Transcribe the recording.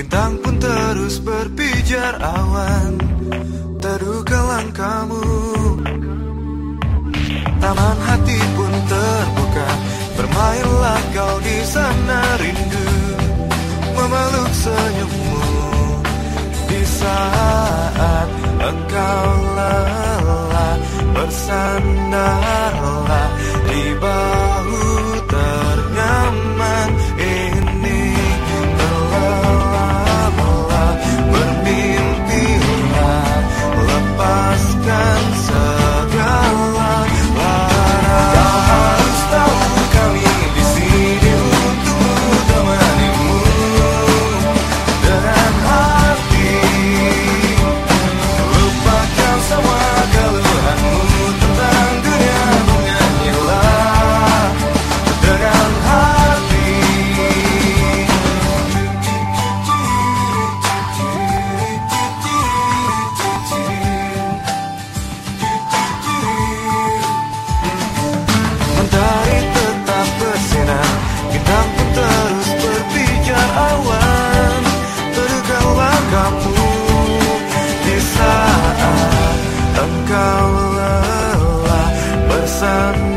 Bintang pun terus berpijar awan Terduga langkahmu. Taman hati pun terbuka Bermainlah kau di sana rindu Memeluk senyummu. sun.